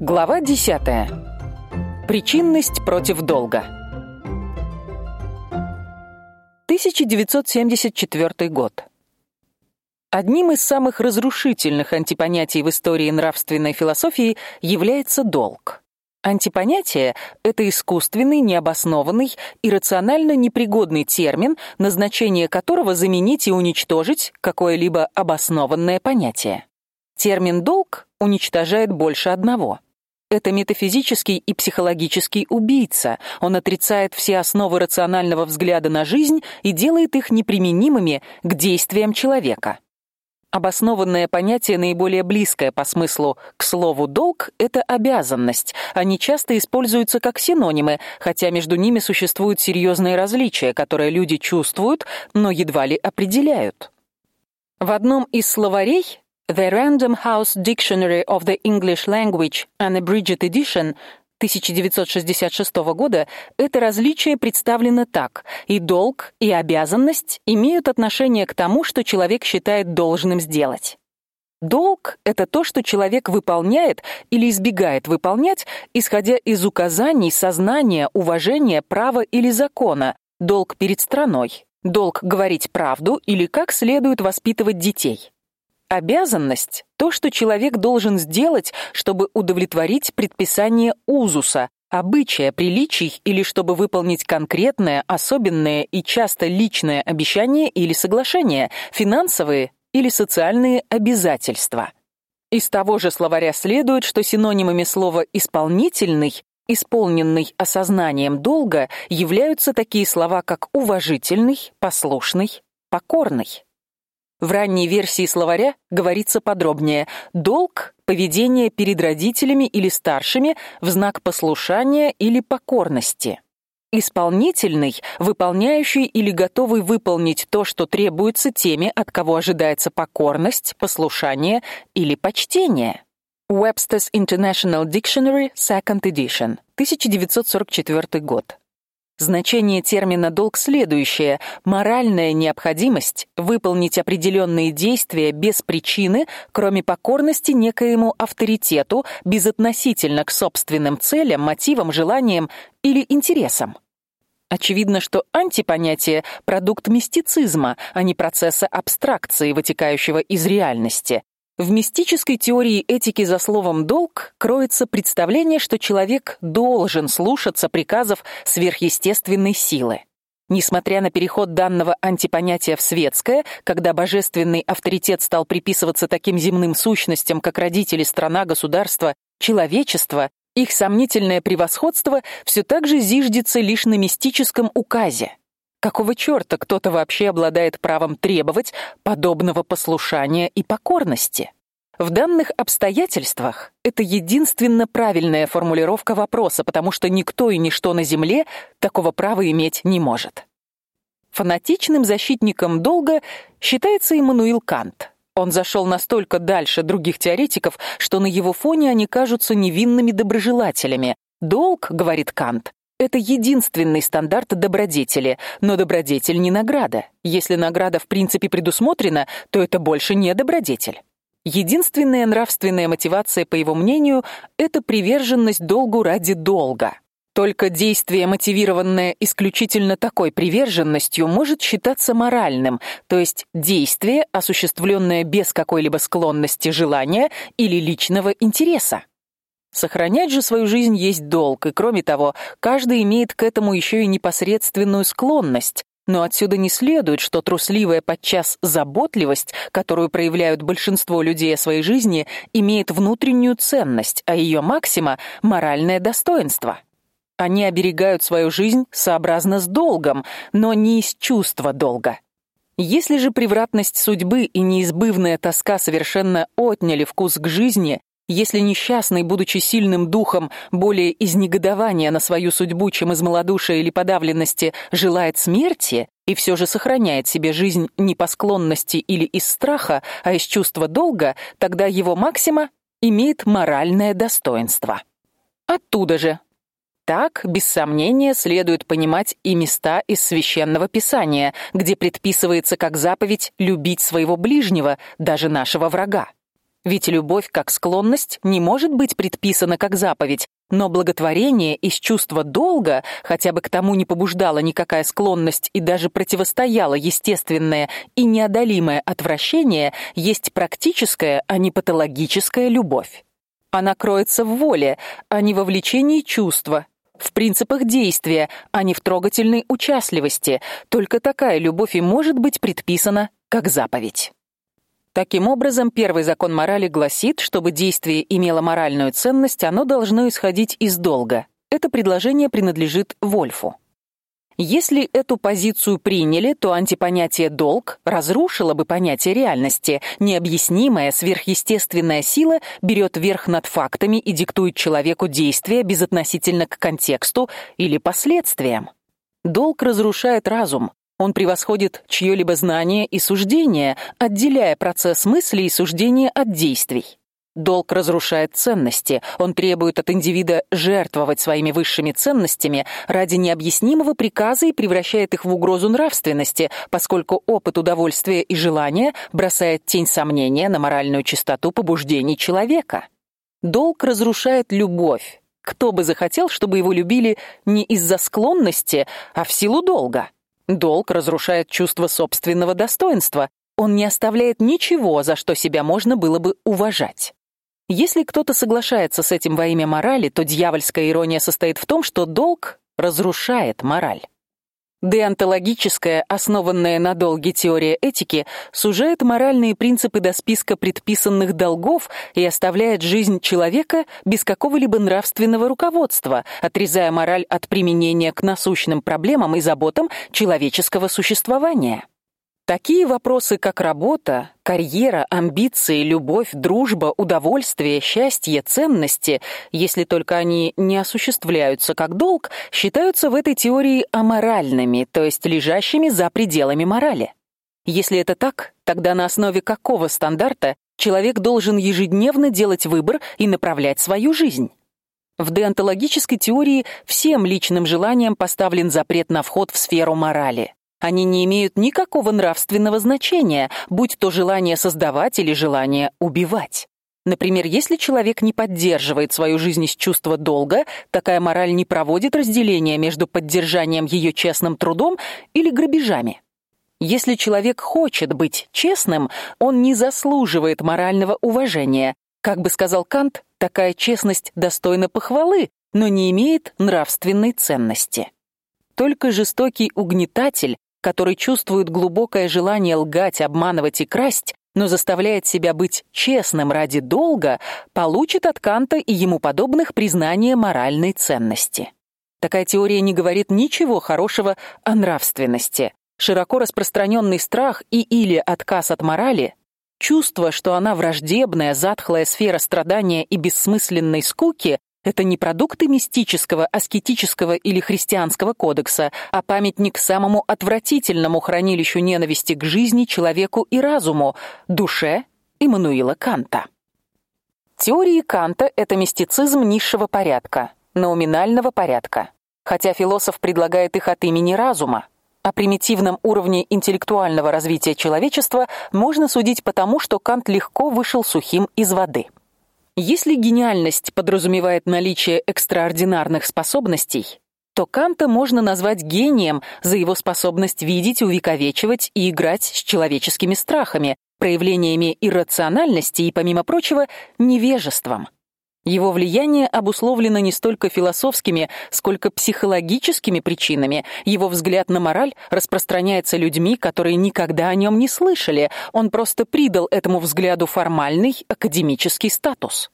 Глава 10. Причинность против долга. 1974 год. Одним из самых разрушительных антипонятий в истории нравственной философии является долг. Антипонятие это искусственный, необоснованный, иррационально непригодный термин, назначение которого заменить и уничтожить какое-либо обоснованное понятие. Термин долг уничтожает больше одного. Это метафизический и психологический убийца. Он отрицает все основы рационального взгляда на жизнь и делает их неприменимыми к действиям человека. Обоснованное понятие наиболее близкое по смыслу к слову долг это обязанность. Они часто используются как синонимы, хотя между ними существуют серьезные различия, которые люди чувствуют, но едва ли определяют. В одном из словарей The Random House Dictionary of the English Language Unabridged Edition 1966 года это различие представлено так: и долг, и обязанность имеют отношение к тому, что человек считает должным сделать. Долг это то, что человек выполняет или избегает выполнять, исходя из указаний, сознания, уважения, права или закона. Долг перед страной, долг говорить правду или как следует воспитывать детей. Обязанность то, что человек должен сделать, чтобы удовлетворить предписание узуса, обычая, приличий или чтобы выполнить конкретное, особенное и часто личное обещание или соглашение, финансовые или социальные обязательства. Из того же словаря следует, что синонимами слова исполнительный исполненный осознанием долга являются такие слова, как уважительный, послушный, покорный. В ранней версии словаря говорится подробнее: долг поведение перед родителями или старшими в знак послушания или покорности. Исполнительный, выполняющий или готовый выполнить то, что требуется теми, от кого ожидается покорность, послушание или почтение. Webster's International Dictionary, Second Edition, 1944 год. Значение термина долг следующее: моральная необходимость выполнить определенные действия без причины, кроме покорности некоему авторитету, безотносительно к собственным целям, мотивам, желаниям или интересам. Очевидно, что антипонятие продукт мистицизма, а не процесса абстракции, вытекающего из реальности. В мистической теории этики за словом долг кроется представление, что человек должен слушаться приказов сверхъестественной силы. Несмотря на переход данного антипонятия в светское, когда божественный авторитет стал приписываться таким земным сущностям, как родители, страна, государство, человечество, их сомнительное превосходство все так же зиждется лишь на мистическом указе. Какого чёрта кто-то вообще обладает правом требовать подобного послушания и покорности? В данных обстоятельствах это единственно правильная формулировка вопроса, потому что никто и ничто на земле такого права иметь не может. Фанатичным защитником долга считается Иммануил Кант. Он зашел настолько дальше других теоретиков, что на его фоне они кажутся невинными доброжелателями. Долг, говорит Кант, это единственный стандарт добродетели, но добродетель не награда. Если награда в принципе предусмотрена, то это больше не добродетель. Единственная нравственная мотивация, по его мнению, это приверженность долгу ради долга. Только действие, мотивированное исключительно такой приверженностью, может считаться моральным, то есть действие, осуществленное без какой-либо склонности желания или личного интереса. Сохранять же свою жизнь есть долг, и кроме того, каждый имеет к этому еще и непосредственную склонность. Но отсюда не следует, что трусливая подчас заботливость, которую проявляют большинство людей о своей жизни, имеет внутреннюю ценность, а ее максима моральное достоинство. Они оберегают свою жизнь сообразно с долгом, но не из чувства долга. Если же превратность судьбы и неизбывная тоска совершенно отняли вкус к жизни, если несчастный, будучи сильным духом, более из негодования на свою судьбу, чем из малодушия или подавленности, желает смерти и все же сохраняет себе жизнь не по склонности или из страха, а из чувства долга, тогда его максима имеет моральное достоинство. Оттуда же так, без сомнения, следует понимать и места из священного писания, где предписывается как заповедь любить своего ближнего, даже нашего врага. Ведь любовь как склонность не может быть предписана как заповедь, но благотворение из чувства долга, хотя бы к тому не побуждала никакая склонность и даже противостояло естественное и неодолимое отвращение, есть практическая, а не патологическая любовь. Она кроется в воле, а не во влечении чувства, в принципах действия, а не в трогательной участливости. Только такая любовь и может быть предписана как заповедь. Таким образом, первый закон морали гласит, чтобы действие имело моральную ценность, оно должно исходить из долга. Это предложение принадлежит Вольфу. Если эту позицию приняли, то антипонятие долг разрушило бы понятие реальности. Необъяснимая сверхъестественная сила берет верх над фактами и диктует человеку действия безотносительно к контексту или последствиям. Долг разрушает разум. Он превосходит чье-либо знание и суждение, отделяя процесс мысли и суждения от действий. Долг разрушает ценности. Он требует от индивида жертвовать своими высшими ценностями ради необъяснимого приказа и превращает их в угрозу нравственности, поскольку опыт удовольствия и желания бросает тень сомнения на моральную чистоту побуждений человека. Долг разрушает любовь. Кто бы захотел, чтобы его любили не из-за склонности, а в силу долга? Долг разрушает чувство собственного достоинства. Он не оставляет ничего, за что себя можно было бы уважать. Если кто-то соглашается с этим во имя морали, то дьявольская ирония состоит в том, что долг разрушает мораль. Деонтологическая, основанная на долге теория этики, сужает моральные принципы до списка предписанных долгов и оставляет жизнь человека без какого-либо нравственного руководства, отрезая мораль от применения к насущным проблемам и заботам человеческого существования. Такие вопросы, как работа, карьера, амбиции, любовь, дружба, удовольствие, счастье, ценности, если только они не осуществляются как долг, считаются в этой теории аморальными, то есть лежащими за пределами морали. Если это так, тогда на основе какого стандарта человек должен ежедневно делать выбор и направлять свою жизнь? В деонтологической теории всем личным желаниям поставлен запрет на вход в сферу морали. Они не имеют никакого нравственного значения, будь то желание создавать или желание убивать. Например, если человек не поддерживает свою жизнь из чувства долга, такая мораль не проводит разделения между поддержанием ее честным трудом или грабежами. Если человек хочет быть честным, он не заслуживает морального уважения. Как бы сказал Кант, такая честность достойна похвалы, но не имеет нравственной ценности. Только жестокий угнетатель который чувствует глубокое желание лгать, обманывать и красть, но заставляет себя быть честным ради долга, получит от Канта и ему подобных признание моральной ценности. Такая теория не говорит ничего хорошего о нравственности. Широко распространенный страх и или отказ от морали, чувство, что она враждебная, затхлая сфера страдания и бессмысленной скуки, это не продукты мистического, аскетического или христианского кодекса, а памятник самому отвратительному хранилищу ненависти к жизни, человеку и разуму душе Иммануила Канта. Теории Канта это мистицизм низшего порядка, номинального порядка. Хотя философ предлагает их от имени разума, о примитивном уровне интеллектуального развития человечества можно судить потому, что Кант легко вышел сухим из воды. Если гениальность подразумевает наличие экстраординарных способностей, то Канта можно назвать гением за его способность видеть, увековечивать и играть с человеческими страхами, проявлениями иррациональности и, помимо прочего, невежеством. Его влияние обусловлено не столько философскими, сколько психологическими причинами. Его взгляд на мораль распространяется людьми, которые никогда о нем не слышали. Он просто придал этому взгляду формальный академический статус.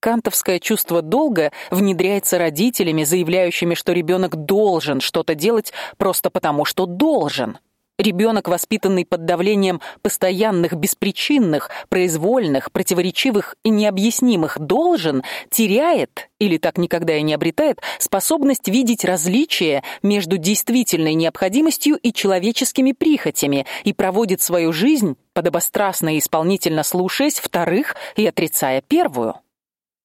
Кантовское чувство долга внедряется родителями, заявляющими, что ребенок должен что-то делать просто потому, что должен. Ребенок, воспитанный под давлением постоянных, беспричинных, произвольных, противоречивых и необъяснимых должен, теряет или так никогда и не обретает способность видеть различия между действительной необходимостью и человеческими прихотями и проводит свою жизнь подобострастно и исполнительно слушаясь вторых и отрицая первую.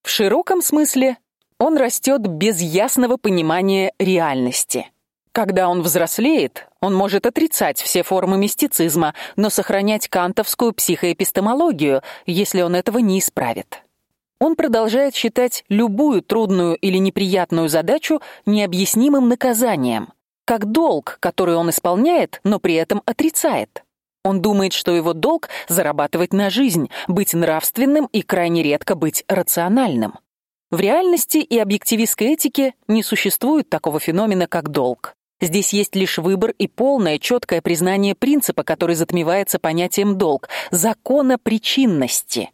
В широком смысле он растет без ясного понимания реальности. Когда он взрослеет, он может отрицать все формы мистицизма, но сохранять кантовскую психоэпистемологию, если он этого не исправит. Он продолжает считать любую трудную или неприятную задачу необъяснимым наказанием, как долг, который он исполняет, но при этом отрицает. Он думает, что его долг зарабатывать на жизнь, быть нравственным и крайне редко быть рациональным. В реальности и объективистской этике не существует такого феномена, как долг. Здесь есть лишь выбор и полное четкое признание принципа, который затмевается понятием долг закона причинности.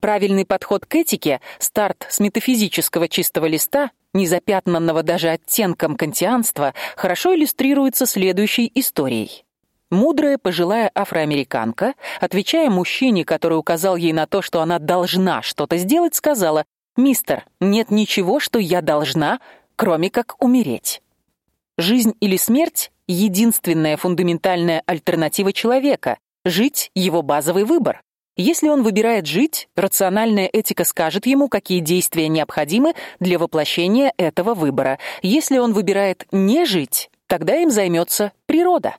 Правильный подход к этике, старт с метафизического чистого листа, не запятнанного даже оттенком кантианства, хорошо иллюстрируется следующей историей. Мудрая пожилая афроамериканка, отвечая мужчине, который указал ей на то, что она должна что-то сделать, сказала: "Мистер, нет ничего, что я должна, кроме как умереть". Жизнь или смерть единственная фундаментальная альтернатива человека. Жить его базовый выбор. Если он выбирает жить, рациональная этика скажет ему, какие действия необходимы для воплощения этого выбора. Если он выбирает не жить, тогда им займется природа.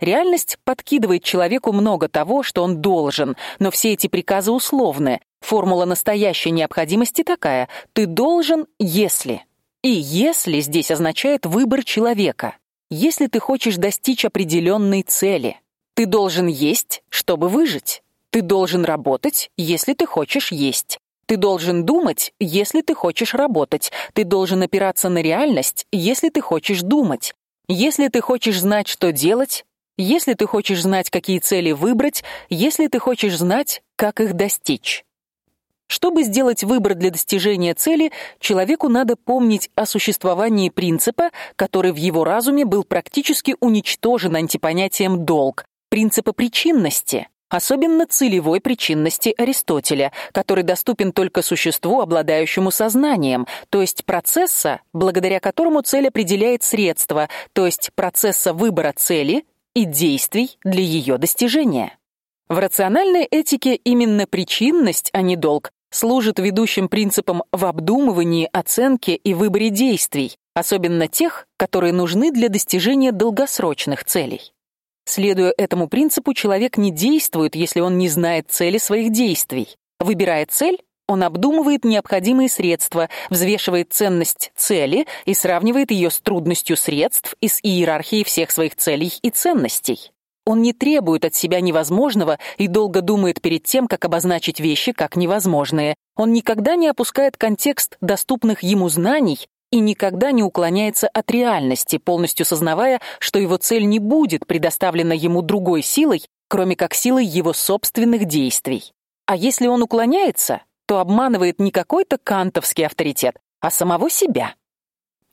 Реальность подкидывает человеку много того, что он должен, но все эти приказы условны. Формула настоящей необходимости такая: ты должен, если и если здесь означает выбор человека. Если ты хочешь достичь определенной цели, ты должен есть, чтобы выжить. Ты должен работать, если ты хочешь есть. Ты должен думать, если ты хочешь работать. Ты должен опираться на реальность, если ты хочешь думать. Если ты хочешь знать, что делать, если ты хочешь знать, какие цели выбрать, если ты хочешь знать, как их достичь. Чтобы сделать выбор для достижения цели, человеку надо помнить о существовании принципа, который в его разуме был практически уничтожен антипонятием долг, принципа причинности, особенно целевой причинности Аристотеля, который доступен только существу, обладающему сознанием, то есть процесса, благодаря которому цель определяет средства, то есть процесса выбора цели и действий для ее достижения. В рациональной этике именно причинность, а не долг, служит ведущим принципом в обдумывании, оценке и выборе действий, особенно тех, которые нужны для достижения долгосрочных целей. Следуя этому принципу, человек не действует, если он не знает цели своих действий. Выбирая цель, он обдумывает необходимые средства, взвешивает ценность цели и сравнивает ее с трудностью средств и с иерархией всех своих целей и ценностей. Он не требует от себя невозможного и долго думает перед тем, как обозначить вещи как невозможные. Он никогда не опускает контекст доступных ему знаний и никогда не уклоняется от реальности, полностью сознавая, что его цель не будет предоставлена ему другой силой, кроме как силой его собственных действий. А если он уклоняется, то обманывает не какой-то кантовский авторитет, а самого себя.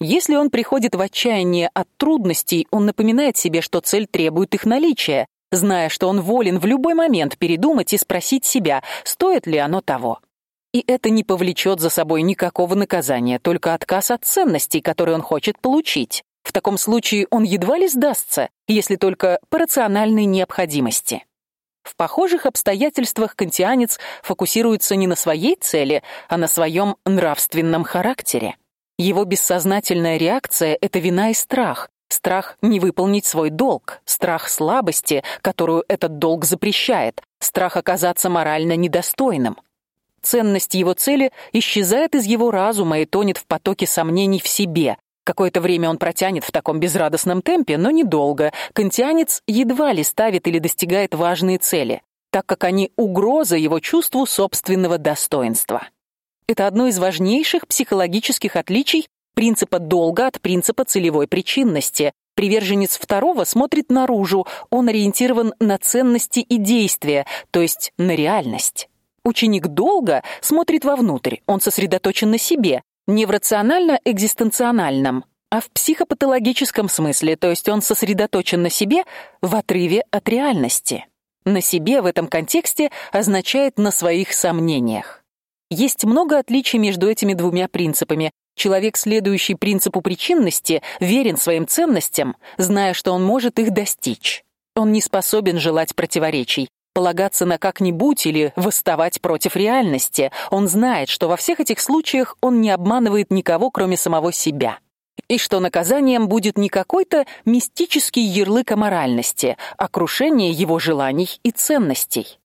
Если он приходит в отчаяние от трудностей, он напоминает себе, что цель требует их наличия, зная, что он волен в любой момент передумать и спросить себя, стоит ли оно того. И это не повлечет за собой никакого наказания, только отказ от ценностей, которые он хочет получить. В таком случае он едва ли сдастся, если только по рациональной необходимости. В похожих обстоятельствах кантианец фокусируется не на своей цели, а на своем нравственном характере. Его бессознательная реакция это вина и страх. Страх не выполнить свой долг, страх слабости, которую этот долг запрещает, страх оказаться морально недостойным. Ценность его цели исчезает из его разума и тонет в потоке сомнений в себе. Какое-то время он протянет в таком безрадостном темпе, но недолго. Кантианец едва ли ставит или достигает важные цели, так как они угроза его чувству собственного достоинства. Это одно из важнейших психологических отличий принципа долга от принципа целевой причинности. Приверженец второго смотрит наружу, он ориентирован на ценности и действия, то есть на реальность. Ученик долга смотрит вовнутрь, он сосредоточен на себе, не в рационально-экзистенциональном, а в психопатологическом смысле, то есть он сосредоточен на себе в отрыве от реальности. На себе в этом контексте означает на своих сомнениях. Есть много отличий между этими двумя принципами. Человек, следующий принципу причинности, верен своим ценностям, зная, что он может их достичь. Он не способен желать противоречий, полагаться на как-нибудь или восставать против реальности. Он знает, что во всех этих случаях он не обманывает никого, кроме самого себя. и что наказанием будет не какой-то мистический ярлык аморальности, а крушение его желаний и ценностей.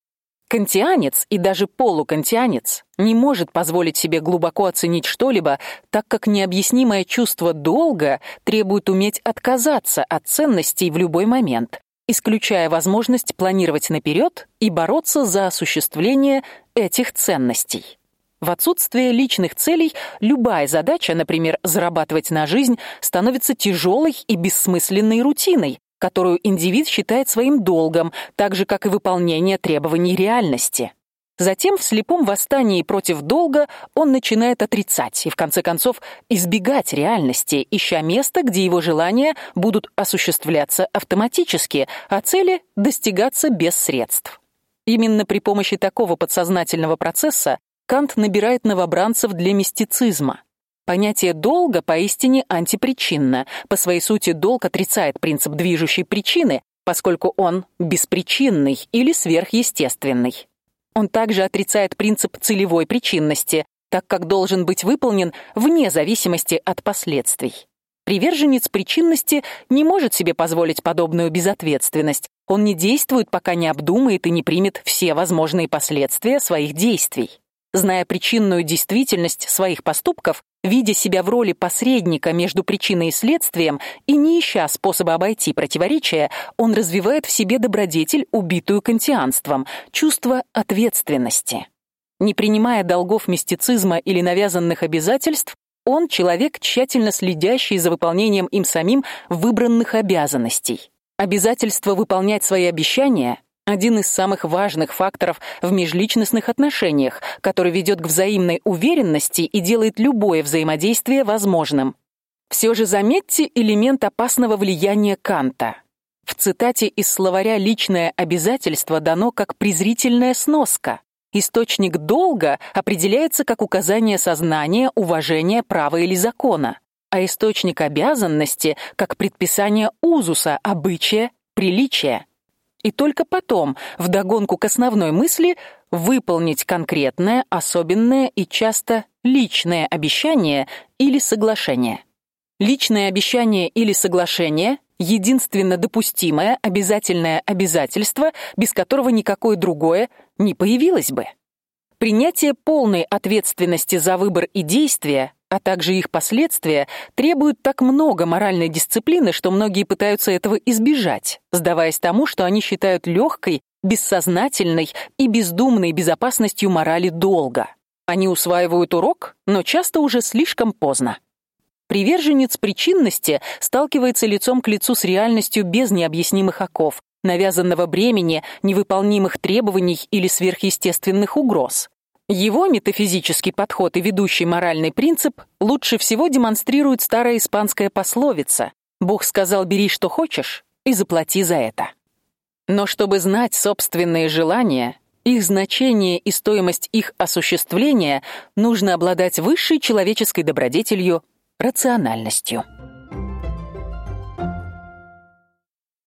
Кантианец и даже полукантианец не может позволить себе глубоко оценить что-либо, так как необъяснимое чувство долга требует уметь отказаться от ценностей в любой момент, исключая возможность планировать наперед и бороться за осуществление этих ценностей. В отсутствие личных целей любая задача, например, зарабатывать на жизнь, становится тяжелой и бессмысленной рутиной, которую индивид считает своим долгом, так же как и выполнение требований реальности. Затем в слепом восстании против долга он начинает отрицать и в конце концов избегать реальности, ища место, где его желания будут осуществляться автоматически, а цели достигаться без средств. Именно при помощи такого подсознательного процесса Кант набирает новобранцев для мистицизма. Понятие долга поистине антипричинно. По своей сути долг отрицает принцип движущей причины, поскольку он беспричинный или сверхъестественный. Он также отрицает принцип целевой причинности, так как должен быть выполнен вне зависимости от последствий. Приверженец причинности не может себе позволить подобную безответственность. Он не действует, пока не обдумает и не примет все возможные последствия своих действий зная причинную действительность своих поступков, видя себя в роли посредника между причиной и следствием и не ища способа обойти противоречия, он развивает в себе добродетель, убитую кантианством, чувство ответственности. Не принимая долгов мистицизма или навязанных обязательств, он человек, тщательно следящий за выполнением им самим выбранных обязанностей. Обязательство выполнять свои обещания один из самых важных факторов в межличностных отношениях, который ведет к взаимной уверенности и делает любое взаимодействие возможным. Все же заметьте элемент опасного влияния Канта. В цитате из словаря личное обязательство дано как презрительная сноска. Источник долга определяется как указание сознания, уважения права или закона, а источник обязанности как предписание узуса, обычая, приличия и только потом, в догонку к основной мысли, выполнить конкретное, особенное и часто личное обещание или соглашение. Личное обещание или соглашение единственно допустимое обязательное обязательство, без которого никакое другое не появилось бы. Принятие полной ответственности за выбор и действия а также их последствия требуют так много моральной дисциплины, что многие пытаются этого избежать, сдаваясь тому, что они считают легкой, бессознательной и бездумной безопасностью морали долга. Они усваивают урок, но часто уже слишком поздно. Приверженец причинности сталкивается лицом к лицу с реальностью без необъяснимых оков, навязанного бремени, невыполнимых требований или сверхъестественных угроз. Его метафизический подход и ведущий моральный принцип лучше всего демонстрирует старая испанская пословица: Бог сказал: "Бери что хочешь и заплати за это". Но чтобы знать собственные желания, их значение и стоимость их осуществления, нужно обладать высшей человеческой добродетелью рациональностью.